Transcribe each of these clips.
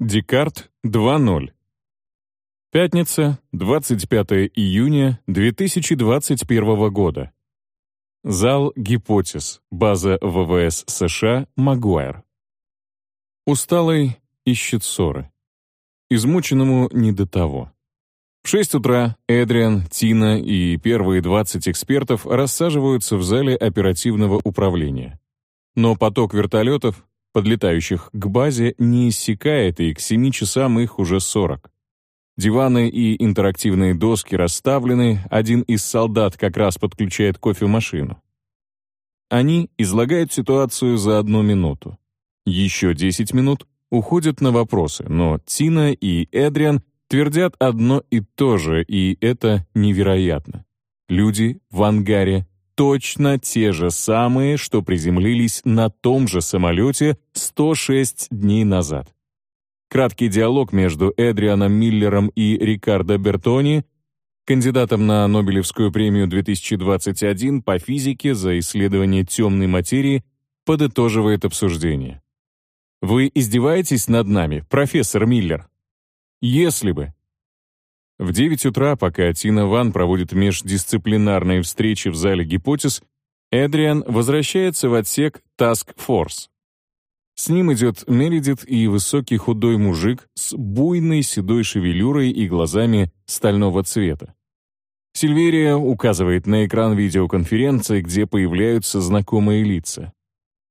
Декарт 2.0. Пятница, 25 июня 2021 года. Зал «Гипотез», база ВВС США, Магуайр. Усталый ищет ссоры. Измученному не до того. В 6 утра Эдриан, Тина и первые 20 экспертов рассаживаются в зале оперативного управления. Но поток вертолетов, подлетающих к базе, не иссякает, и к 7 часам их уже 40. Диваны и интерактивные доски расставлены, один из солдат как раз подключает кофемашину. Они излагают ситуацию за одну минуту. Еще 10 минут уходят на вопросы, но Тина и Эдриан твердят одно и то же, и это невероятно. Люди в ангаре точно те же самые, что приземлились на том же самолете 106 дней назад. Краткий диалог между Эдрианом Миллером и Рикардо Бертони, кандидатом на Нобелевскую премию 2021 по физике за исследование темной материи, подытоживает обсуждение. «Вы издеваетесь над нами, профессор Миллер?» «Если бы», в 9 утра, пока Тина Ван проводит междисциплинарные встречи в зале гипотез, Эдриан возвращается в отсек Task Force. С ним идет Мередит и высокий худой мужик с буйной седой шевелюрой и глазами стального цвета. Сильверия указывает на экран видеоконференции, где появляются знакомые лица.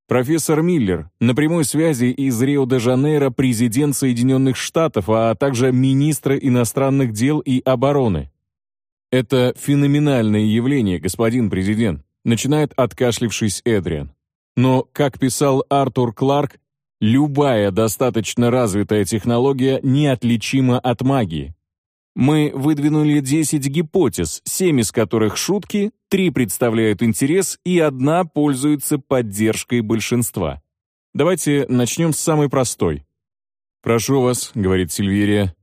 Профессор Миллер, на прямой связи из Рио-де-Жанейро президент Соединенных Штатов, а также министр иностранных дел и обороны. Это феноменальное явление, господин президент, начинает откашлившись Эдриан. Но, как писал Артур Кларк, любая достаточно развитая технология неотличима от магии. Мы выдвинули 10 гипотез, 7 из которых шутки, 3 представляют интерес и одна пользуется поддержкой большинства. Давайте начнем с самой простой. «Прошу вас», — говорит Сильверия.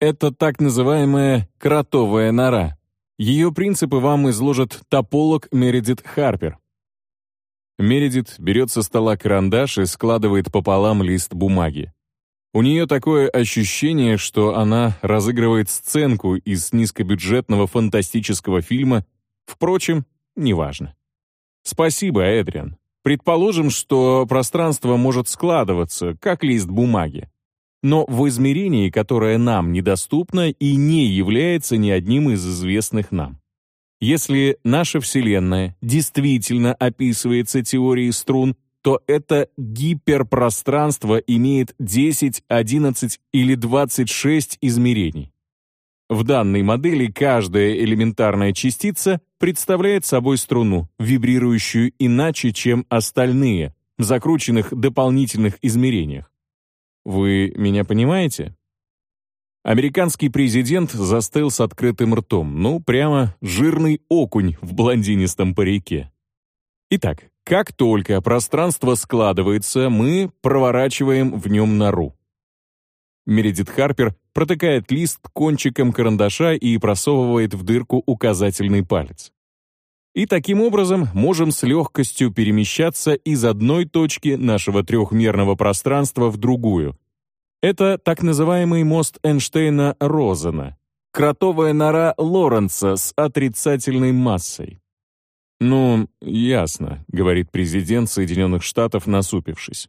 «Это так называемая кротовая нора. Ее принципы вам изложит тополог Мередит Харпер». Мередит берет со стола карандаш и складывает пополам лист бумаги. У нее такое ощущение, что она разыгрывает сценку из низкобюджетного фантастического фильма, впрочем, неважно. Спасибо, Эдриан. Предположим, что пространство может складываться, как лист бумаги, но в измерении, которое нам недоступно и не является ни одним из известных нам. Если наша Вселенная действительно описывается теорией струн, то это гиперпространство имеет 10, 11 или 26 измерений. В данной модели каждая элементарная частица представляет собой струну, вибрирующую иначе, чем остальные, в закрученных дополнительных измерениях. Вы меня понимаете? Американский президент застыл с открытым ртом, ну, прямо жирный окунь в блондинистом парике. Итак, как только пространство складывается, мы проворачиваем в нем нору. Мередит Харпер протыкает лист кончиком карандаша и просовывает в дырку указательный палец. И таким образом можем с легкостью перемещаться из одной точки нашего трехмерного пространства в другую. Это так называемый мост Эйнштейна-Розена, кротовая нора Лоренца с отрицательной массой. «Ну, ясно», — говорит президент Соединенных Штатов, насупившись.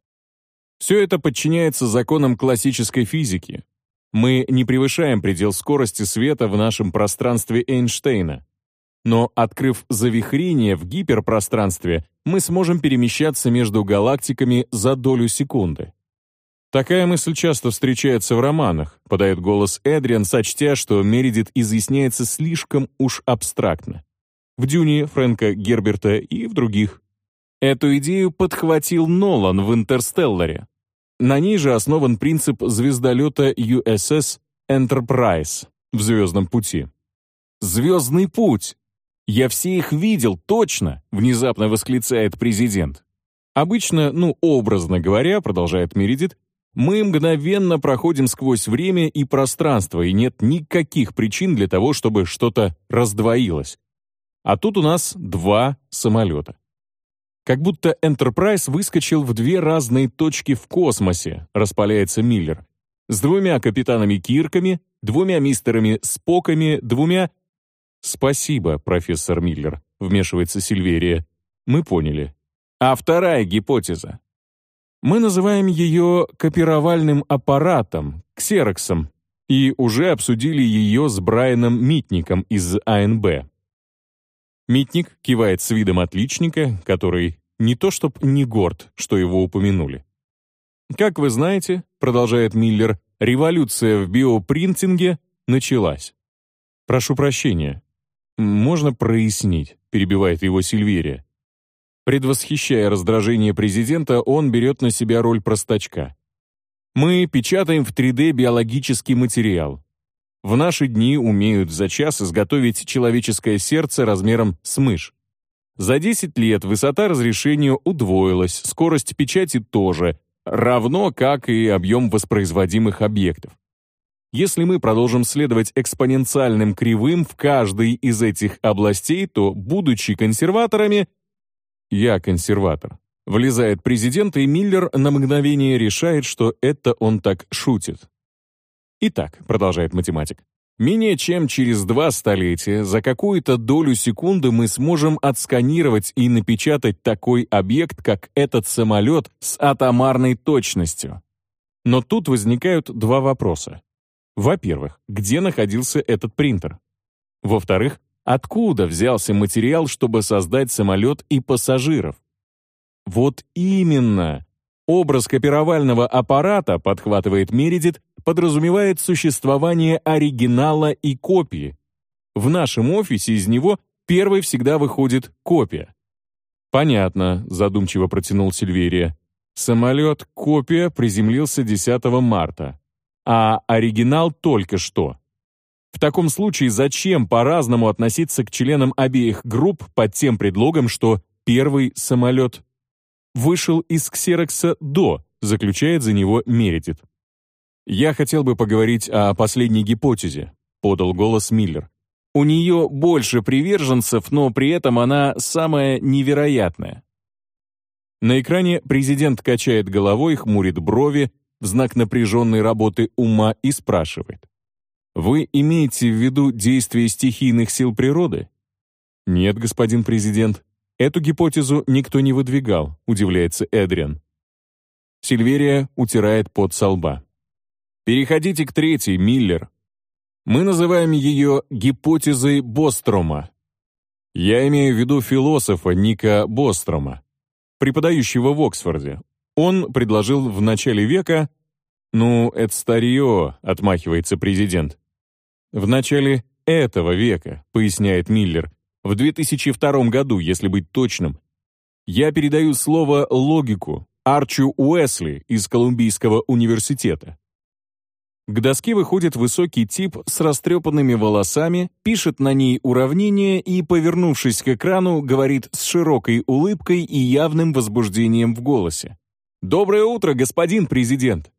«Все это подчиняется законам классической физики. Мы не превышаем предел скорости света в нашем пространстве Эйнштейна. Но, открыв завихрение в гиперпространстве, мы сможем перемещаться между галактиками за долю секунды. Такая мысль часто встречается в романах, подает голос Эдриан, сочтя, что Мередит изъясняется слишком уж абстрактно в «Дюне» Фрэнка Герберта и в других. Эту идею подхватил Нолан в «Интерстелларе». На ней же основан принцип звездолета USS Enterprise в «Звездном пути». «Звездный путь! Я все их видел, точно!» — внезапно восклицает президент. Обычно, ну, образно говоря, продолжает Мередит, мы мгновенно проходим сквозь время и пространство, и нет никаких причин для того, чтобы что-то раздвоилось. А тут у нас два самолета. Как будто Enterprise выскочил в две разные точки в космосе, распаляется Миллер. с двумя капитанами Кирками, двумя мистерами Споками, двумя... «Спасибо, профессор Миллер», — вмешивается Сильверия. «Мы поняли. А вторая гипотеза? Мы называем ее копировальным аппаратом, ксероксом, и уже обсудили ее с Брайаном Митником из АНБ. Митник кивает с видом отличника, который не то чтоб не горд, что его упомянули. Как вы знаете, продолжает Миллер, революция в биопринтинге началась. Прошу прощения. Можно прояснить, перебивает его Сильверия. Предвосхищая раздражение президента, он берет на себя роль простачка. Мы печатаем в 3D биологический материал. В наши дни умеют за час изготовить человеческое сердце размером с мышь. За 10 лет высота разрешения удвоилась, скорость печати тоже, равно как и объем воспроизводимых объектов. Если мы продолжим следовать экспоненциальным кривым в каждой из этих областей, то, будучи консерваторами, я консерватор. Влезает президент, и Миллер на мгновение решает, что это он так шутит. Итак, продолжает математик, менее чем через два столетия за какую-то долю секунды мы сможем отсканировать и напечатать такой объект, как этот самолет с атомарной точностью. Но тут возникают два вопроса. Во-первых, где находился этот принтер? Во-вторых, откуда взялся материал, чтобы создать самолет и пассажиров? Вот именно! Образ копировального аппарата, подхватывает Мередит, подразумевает существование оригинала и копии. В нашем офисе из него первой всегда выходит копия. «Понятно», — задумчиво протянул Сильверия. «Самолет «Копия» приземлился 10 марта, а оригинал только что. В таком случае зачем по-разному относиться к членам обеих групп под тем предлогом, что первый самолет вышел из Ксерокса до, заключает за него Мередит. «Я хотел бы поговорить о последней гипотезе», — подал голос Миллер. «У нее больше приверженцев, но при этом она самая невероятная». На экране президент качает головой, хмурит брови в знак напряженной работы ума и спрашивает. «Вы имеете в виду действия стихийных сил природы?» «Нет, господин президент. Эту гипотезу никто не выдвигал», — удивляется Эдриан. Сильверия утирает пот со лба. Переходите к третьей, Миллер. Мы называем ее гипотезой Бострома. Я имею в виду философа Ника Бострома, преподающего в Оксфорде. Он предложил в начале века... Ну, это старье, отмахивается президент. В начале этого века, поясняет Миллер, в 2002 году, если быть точным. Я передаю слово логику Арчу Уэсли из Колумбийского университета. К доске выходит высокий тип с растрепанными волосами, пишет на ней уравнение и, повернувшись к экрану, говорит с широкой улыбкой и явным возбуждением в голосе. «Доброе утро, господин президент!»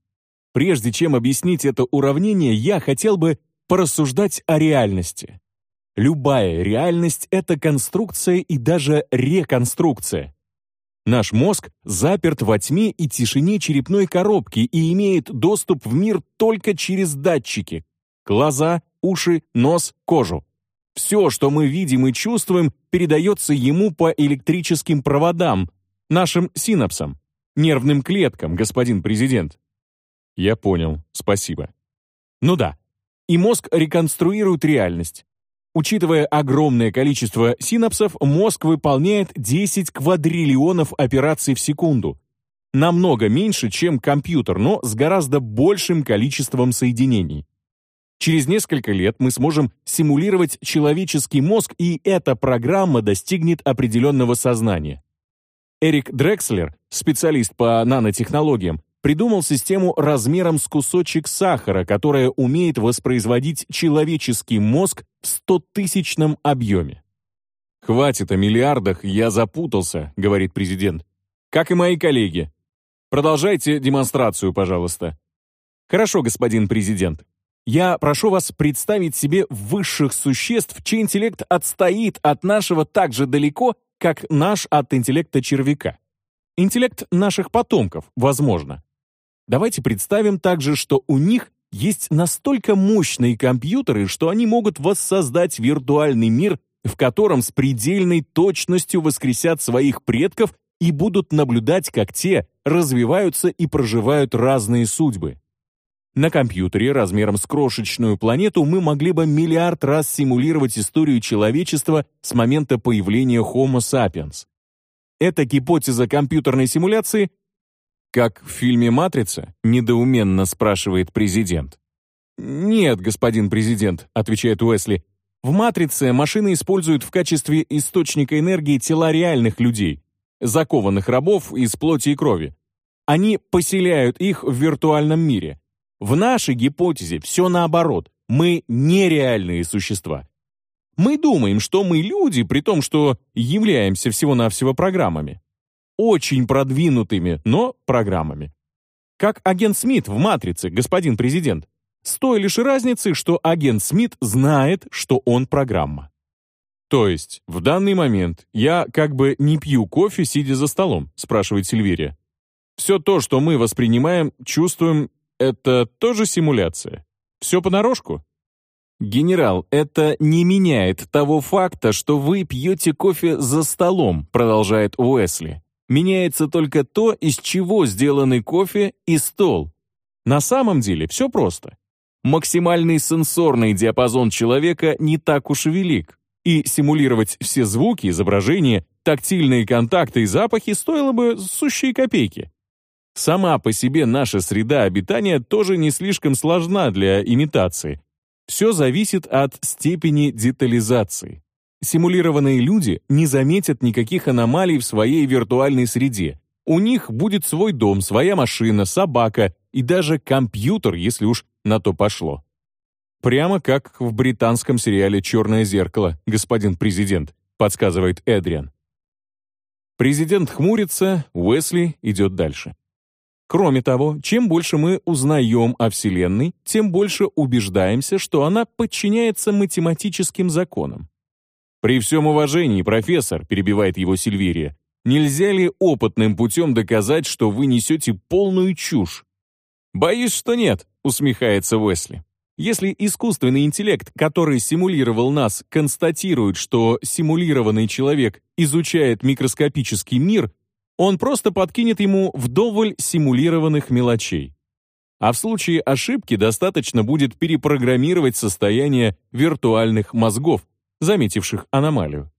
Прежде чем объяснить это уравнение, я хотел бы порассуждать о реальности. Любая реальность — это конструкция и даже реконструкция. Наш мозг заперт во тьме и тишине черепной коробки и имеет доступ в мир только через датчики. Глаза, уши, нос, кожу. Все, что мы видим и чувствуем, передается ему по электрическим проводам, нашим синапсам, нервным клеткам, господин президент. Я понял, спасибо. Ну да, и мозг реконструирует реальность. Учитывая огромное количество синапсов, мозг выполняет 10 квадриллионов операций в секунду. Намного меньше, чем компьютер, но с гораздо большим количеством соединений. Через несколько лет мы сможем симулировать человеческий мозг, и эта программа достигнет определенного сознания. Эрик Дрекслер, специалист по нанотехнологиям, придумал систему размером с кусочек сахара, которая умеет воспроизводить человеческий мозг в стотысячном объеме. «Хватит о миллиардах, я запутался», — говорит президент. «Как и мои коллеги. Продолжайте демонстрацию, пожалуйста». «Хорошо, господин президент. Я прошу вас представить себе высших существ, чей интеллект отстоит от нашего так же далеко, как наш от интеллекта червяка. Интеллект наших потомков, возможно. Давайте представим также, что у них есть настолько мощные компьютеры, что они могут воссоздать виртуальный мир, в котором с предельной точностью воскресят своих предков и будут наблюдать, как те развиваются и проживают разные судьбы. На компьютере размером с крошечную планету мы могли бы миллиард раз симулировать историю человечества с момента появления Homo sapiens. Эта гипотеза компьютерной симуляции как в фильме «Матрица», недоуменно спрашивает президент. «Нет, господин президент», — отвечает Уэсли, «в «Матрице» машины используют в качестве источника энергии тела реальных людей, закованных рабов из плоти и крови. Они поселяют их в виртуальном мире. В нашей гипотезе все наоборот. Мы нереальные существа. Мы думаем, что мы люди, при том, что являемся всего-навсего программами очень продвинутыми, но программами. Как агент Смит в «Матрице», господин президент. С той лишь разницей, что агент Смит знает, что он программа. То есть, в данный момент я как бы не пью кофе, сидя за столом, спрашивает Сильверия. Все то, что мы воспринимаем, чувствуем, это тоже симуляция. Все понарошку? «Генерал, это не меняет того факта, что вы пьете кофе за столом», продолжает Уэсли. Меняется только то, из чего сделаны кофе и стол. На самом деле все просто. Максимальный сенсорный диапазон человека не так уж велик, и симулировать все звуки, изображения, тактильные контакты и запахи стоило бы сущие копейки. Сама по себе наша среда обитания тоже не слишком сложна для имитации. Все зависит от степени детализации симулированные люди не заметят никаких аномалий в своей виртуальной среде. У них будет свой дом, своя машина, собака и даже компьютер, если уж на то пошло. Прямо как в британском сериале «Черное зеркало», господин президент, подсказывает Эдриан. Президент хмурится, Уэсли идет дальше. Кроме того, чем больше мы узнаем о Вселенной, тем больше убеждаемся, что она подчиняется математическим законам. «При всем уважении, профессор», — перебивает его Сильверия, «нельзя ли опытным путем доказать, что вы несете полную чушь?» «Боюсь, что нет», — усмехается Уэсли. Если искусственный интеллект, который симулировал нас, констатирует, что симулированный человек изучает микроскопический мир, он просто подкинет ему вдоволь симулированных мелочей. А в случае ошибки достаточно будет перепрограммировать состояние виртуальных мозгов, заметивших аномалию.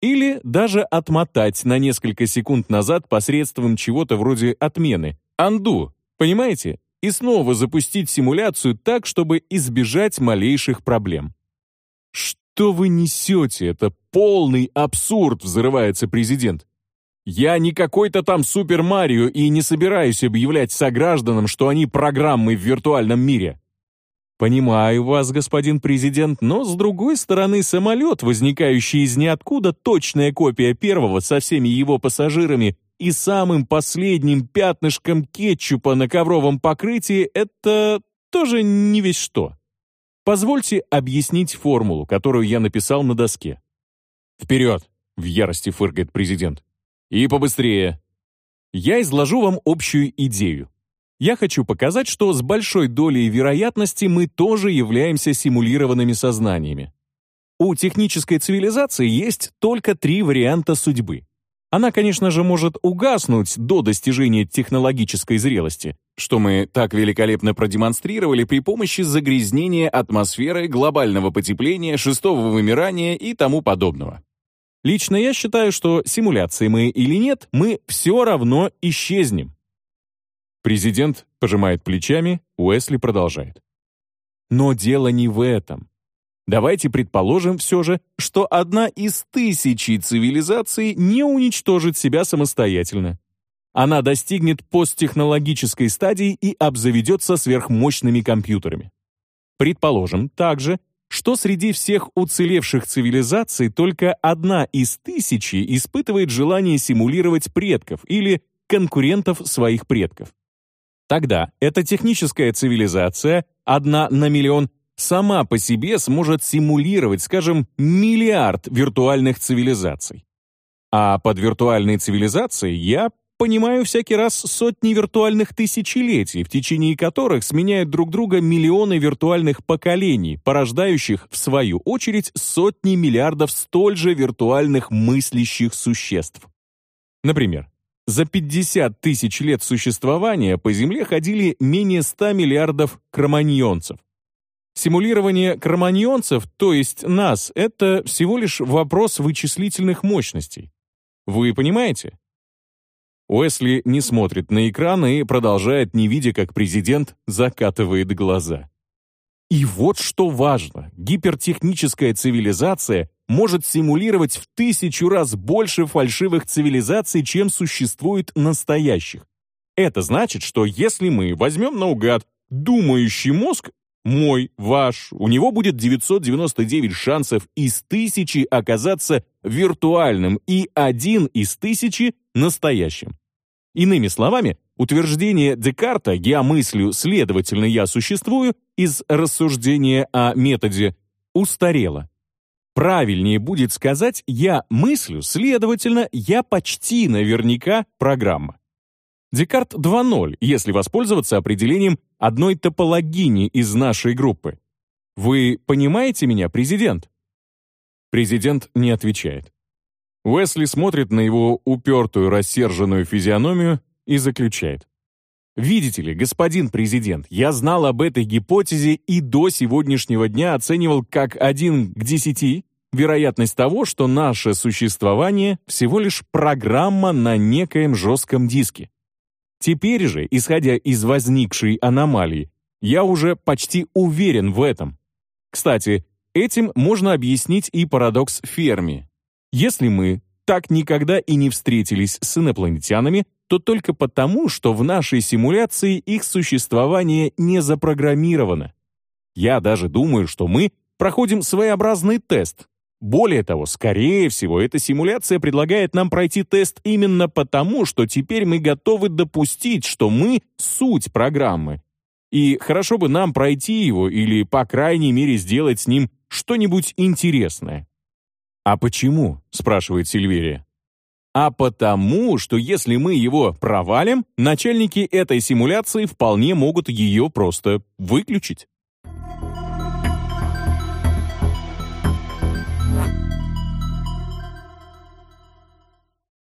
Или даже отмотать на несколько секунд назад посредством чего-то вроде отмены, анду, понимаете? И снова запустить симуляцию так, чтобы избежать малейших проблем. «Что вы несете? Это полный абсурд!» — взрывается президент. «Я не какой-то там Супер Марио и не собираюсь объявлять согражданам, что они программы в виртуальном мире. Понимаю вас, господин президент, но с другой стороны самолет, возникающий из ниоткуда, точная копия первого со всеми его пассажирами и самым последним пятнышком кетчупа на ковровом покрытии — это тоже не весь что. Позвольте объяснить формулу, которую я написал на доске. «Вперед!» — в ярости фыркает президент. «И побыстрее!» Я изложу вам общую идею. Я хочу показать, что с большой долей вероятности мы тоже являемся симулированными сознаниями. У технической цивилизации есть только три варианта судьбы. Она, конечно же, может угаснуть до достижения технологической зрелости, что мы так великолепно продемонстрировали при помощи загрязнения атмосферы, глобального потепления, шестого вымирания и тому подобного. Лично я считаю, что симуляции мы или нет, мы все равно исчезнем. Президент пожимает плечами, Уэсли продолжает. Но дело не в этом. Давайте предположим все же, что одна из тысячи цивилизаций не уничтожит себя самостоятельно. Она достигнет посттехнологической стадии и обзаведется сверхмощными компьютерами. Предположим также, что среди всех уцелевших цивилизаций только одна из тысячи испытывает желание симулировать предков или конкурентов своих предков. Тогда эта техническая цивилизация, одна на миллион, сама по себе сможет симулировать, скажем, миллиард виртуальных цивилизаций. А под виртуальной цивилизацией я понимаю всякий раз сотни виртуальных тысячелетий, в течение которых сменяют друг друга миллионы виртуальных поколений, порождающих, в свою очередь, сотни миллиардов столь же виртуальных мыслящих существ. Например, за 50 тысяч лет существования по Земле ходили менее 100 миллиардов кроманьонцев. Симулирование кроманьонцев, то есть нас, это всего лишь вопрос вычислительных мощностей. Вы понимаете? Уэсли не смотрит на экран и продолжает, не видя, как президент закатывает глаза. И вот что важно. Гипертехническая цивилизация может симулировать в тысячу раз больше фальшивых цивилизаций, чем существует настоящих. Это значит, что если мы возьмем наугад думающий мозг, мой, ваш, у него будет 999 шансов из тысячи оказаться виртуальным и один из тысячи настоящим. Иными словами, утверждение Декарта «я мыслю, следовательно, я существую» из рассуждения о методе устарело. Правильнее будет сказать «я мыслю, следовательно, я почти наверняка программа». Декарт 2.0, если воспользоваться определением одной топологини из нашей группы. Вы понимаете меня, президент? Президент не отвечает. Уэсли смотрит на его упертую, рассерженную физиономию и заключает. «Видите ли, господин президент, я знал об этой гипотезе и до сегодняшнего дня оценивал как один к десяти вероятность того, что наше существование всего лишь программа на некоем жестком диске. Теперь же, исходя из возникшей аномалии, я уже почти уверен в этом. Кстати, этим можно объяснить и парадокс Ферми. Если мы так никогда и не встретились с инопланетянами, то только потому, что в нашей симуляции их существование не запрограммировано. Я даже думаю, что мы проходим своеобразный тест. Более того, скорее всего, эта симуляция предлагает нам пройти тест именно потому, что теперь мы готовы допустить, что мы — суть программы. И хорошо бы нам пройти его или, по крайней мере, сделать с ним что-нибудь интересное. «А почему?» — спрашивает Сильверия. А потому, что если мы его провалим, начальники этой симуляции вполне могут ее просто выключить.